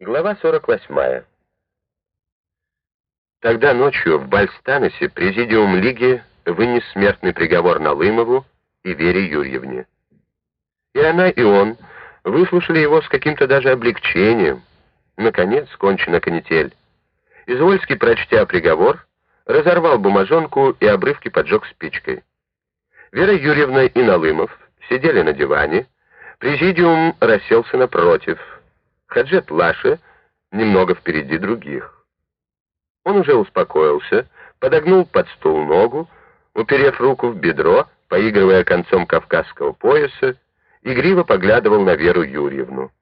Глава 48. Тогда ночью в Бальстанесе президиум Лиги вынес смертный приговор Налымову и Вере Юрьевне. И она, и он выслушали его с каким-то даже облегчением. Наконец, кончена канитель. Извольский, прочтя приговор, разорвал бумажонку и обрывки поджег спичкой. Вера Юрьевна и Налымов сидели на диване, президиум расселся напротив — Хаджет Лаша немного впереди других. Он уже успокоился, подогнул под стул ногу, уперев руку в бедро, поигрывая концом кавказского пояса, игриво поглядывал на Веру Юрьевну.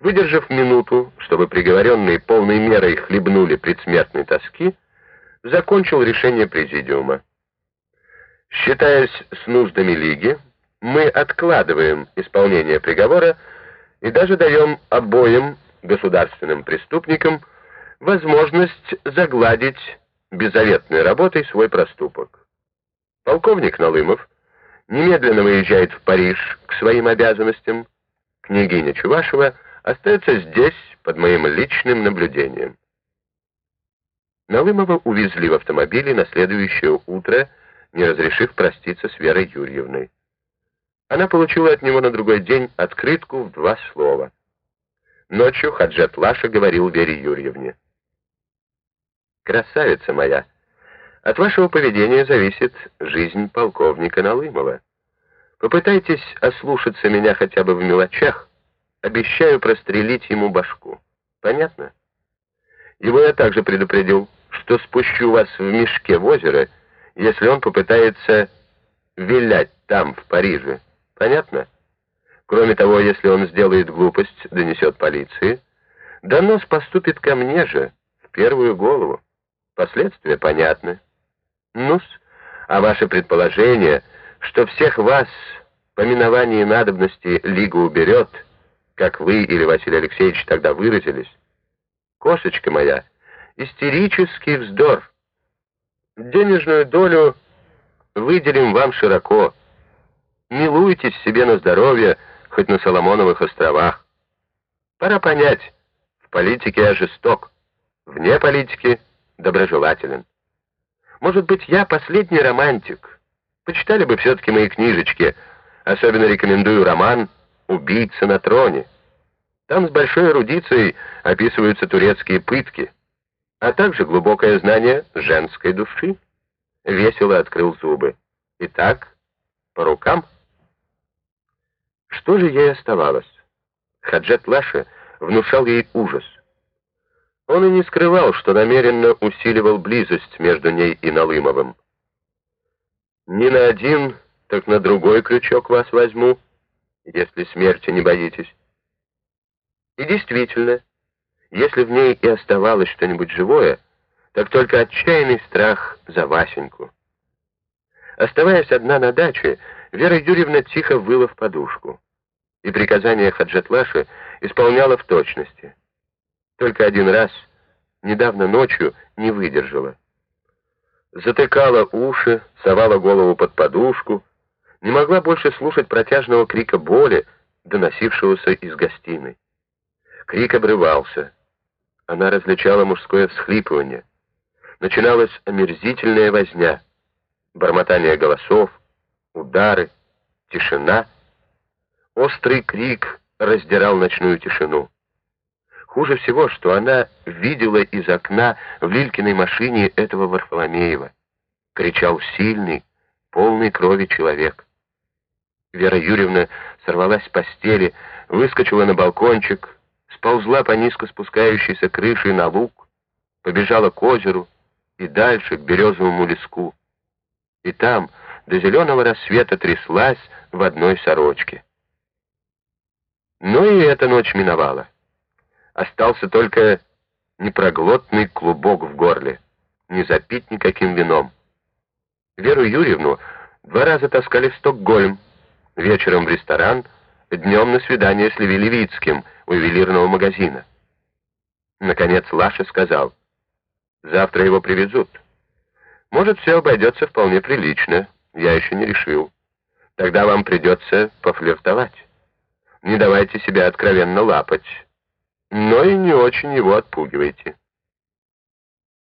Выдержав минуту, чтобы приговоренные полной мерой хлебнули предсмертной тоски, закончил решение президиума. Считаясь с нуждами Лиги, мы откладываем исполнение приговора и даже даем обоим государственным преступникам возможность загладить беззаветной работой свой проступок. Полковник Налымов немедленно выезжает в Париж к своим обязанностям, княгиня Чувашева остается здесь под моим личным наблюдением. Налымова увезли в автомобиле на следующее утро, не разрешив проститься с Верой Юрьевной. Она получила от него на другой день открытку в два слова. Ночью Хаджат Лаша говорил Вере Юрьевне. «Красавица моя, от вашего поведения зависит жизнь полковника Налымова. Попытайтесь ослушаться меня хотя бы в мелочах, обещаю прострелить ему башку. Понятно? Его я также предупредил, что спущу вас в мешке в озеро, если он попытается вилять там, в Париже». Понятно? Кроме того, если он сделает глупость, донесет полиции, донос поступит ко мне же, в первую голову. Последствия понятны. Ну-с, а ваше предположение, что всех вас по миновании надобности Лига уберет, как вы или Василий Алексеевич тогда выразились, кошечка моя, истерический вздор. Денежную долю выделим вам широко, Милуйтесь себе на здоровье, хоть на Соломоновых островах. Пора понять, в политике я жесток, вне политики доброжелателен. Может быть, я последний романтик. Почитали бы все-таки мои книжечки. Особенно рекомендую роман «Убийца на троне». Там с большой эрудицией описываются турецкие пытки, а также глубокое знание женской души. Весело открыл зубы. Итак, по рукам. Что же ей оставалось? Хаджат Лаша внушал ей ужас. Он и не скрывал, что намеренно усиливал близость между ней и Налымовым. «Не на один, так на другой крючок вас возьму, если смерти не боитесь». И действительно, если в ней и оставалось что-нибудь живое, так только отчаянный страх за Васеньку. Оставаясь одна на даче, Вера Юрьевна тихо выла в подушку и приказания Хаджатлаши исполняла в точности. Только один раз, недавно ночью, не выдержала. Затыкала уши, совала голову под подушку, не могла больше слушать протяжного крика боли, доносившегося из гостиной. Крик обрывался. Она различала мужское всхлипывание. Начиналась омерзительная возня, бормотание голосов, удары, тишина — Острый крик раздирал ночную тишину. Хуже всего, что она видела из окна в Лилькиной машине этого Варфоломеева. Кричал сильный, полный крови человек. Вера Юрьевна сорвалась с постели, выскочила на балкончик, сползла по низко спускающейся крыше на луг, побежала к озеру и дальше, к березовому леску. И там до зеленого рассвета тряслась в одной сорочке. Но и эта ночь миновала. Остался только непроглотный клубок в горле, не запить никаким вином. Веру Юрьевну два раза таскали в Стокгольм, вечером в ресторан, днем на свидание с Леви Левицким у ювелирного магазина. Наконец Лаша сказал, «Завтра его привезут. Может, все обойдется вполне прилично, я еще не решил. Тогда вам придется пофлиртовать» не давайте себя откровенно лапать. но и не очень его отпугивайте.